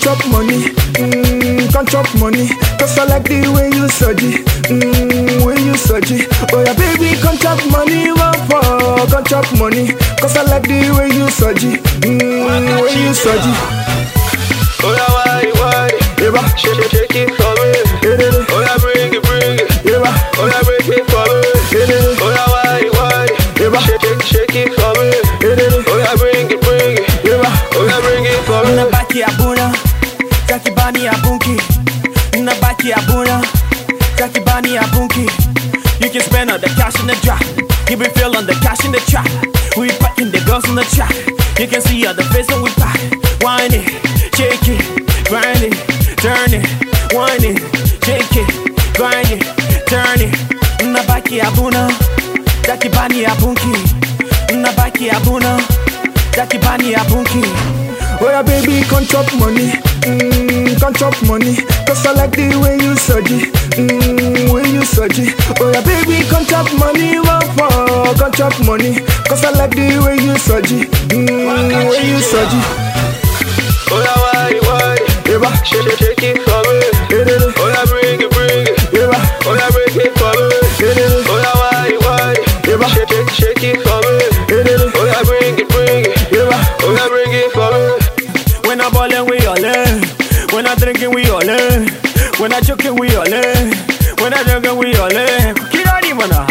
chop money. Mmm, come chop money. Cause I like the way you surgy. Mmm, way you surgy. Oh yeah, baby, come chop money. One for, come chop money. Cause I like the way you surgy. Mmm, way you surgy. Oh yeah, why, why? Yeah, Shake, shake, shake it for me. yeah, Oh yeah, bring it, bring it. yeah, Oh yeah, break it for me. yeah, Oh yeah, why, why? Yeah. Shake, shake, Unabaki abuna, takibani abunki. You can spend all the cash in the drop. You be feeling the cash in the trap. We packing the girls in the trap. You can see all the face when we pack. Wine it, shake it, grind it, turn it, wine it, shake it, grind it, turn it. Unabaki abuna, takibani abunki. Unabaki abuna, takibani abunki. Oh yeah, baby, come chop money. Mmm, come chop money. Cause I like the way you surgy. Mmm, way you surgy. Oh yeah, baby, come chop money. One for, come chop money. Cause I like the way you surgy. Mmm, way you surgy. Oh yeah, When we all in. When I drinkin', we all in. Kirani mana.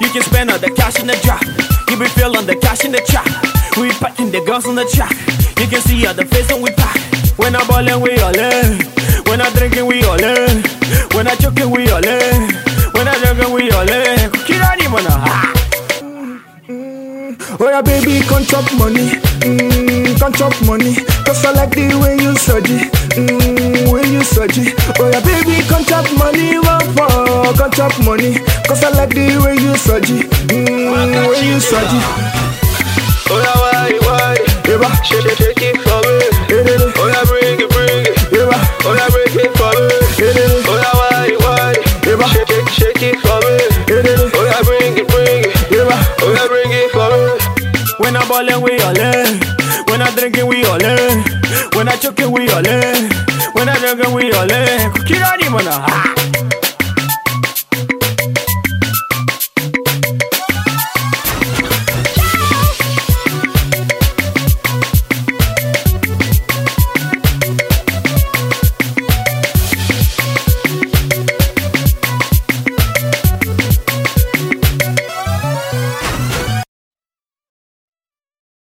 You can spend all the cash in the drop. You be feeling the cash in the trap. We packing the girls on the track. You can see all the face when we pack. When I ballin', we all in. When I drinkin', we all in. When I joking, we all in. When I drinkin', we all in. Kirani mana. Oh yeah, baby, come chop money. Mmm, come chop money. Cause I like the way you surgy. Mmm, way you surgy. Oh yeah, baby, come chop money. One for, come chop money. Cause I like the way you surgy. Mmm, way you surgy. Oh yeah, why, why? Yeah, Shake, shake, shake it for me. yeah, Oh yeah, bring it, bring it. yeah, Oh yeah, break it for me. yeah, Oh yeah, why, why? Yeah. Shake, shake, shake it for me. yeah, Oh yeah, bring it, bring it. yeah. Oh yeah, bring it for me. When I ballin', we all in. When I drinkin', we all in. When I choking, we all in. When I drinkin', we all in. Kirani mana.